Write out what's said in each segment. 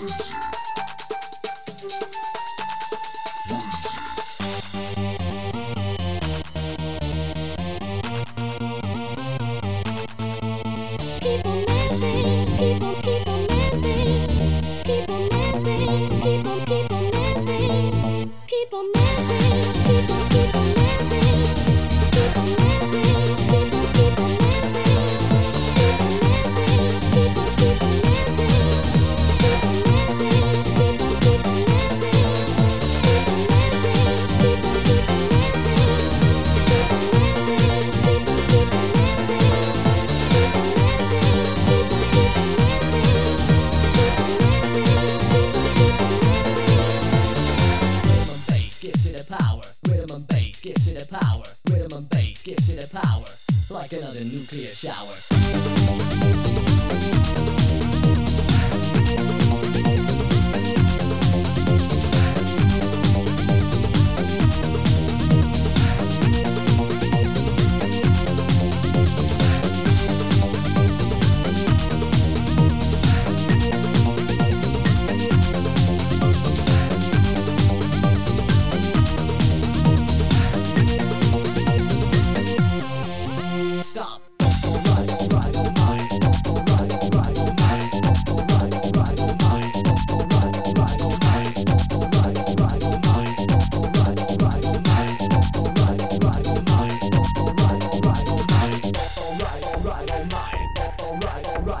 Records. clear shower.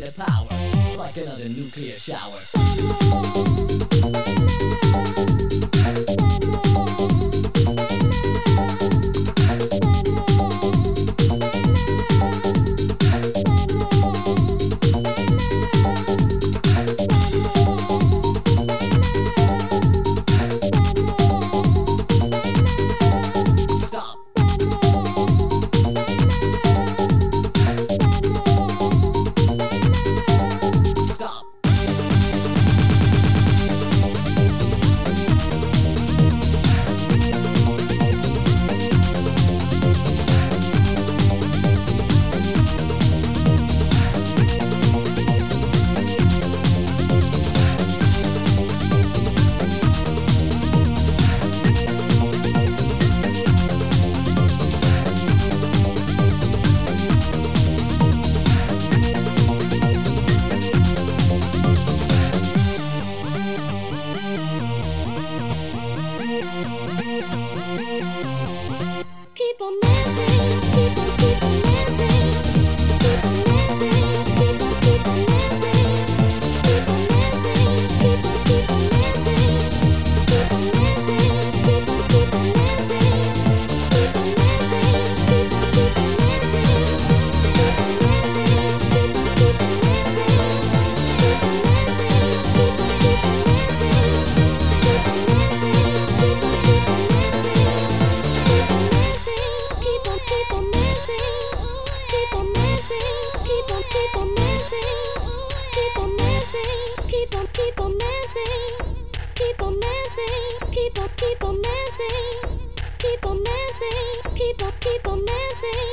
the power, like another nuclear shower. people dancing.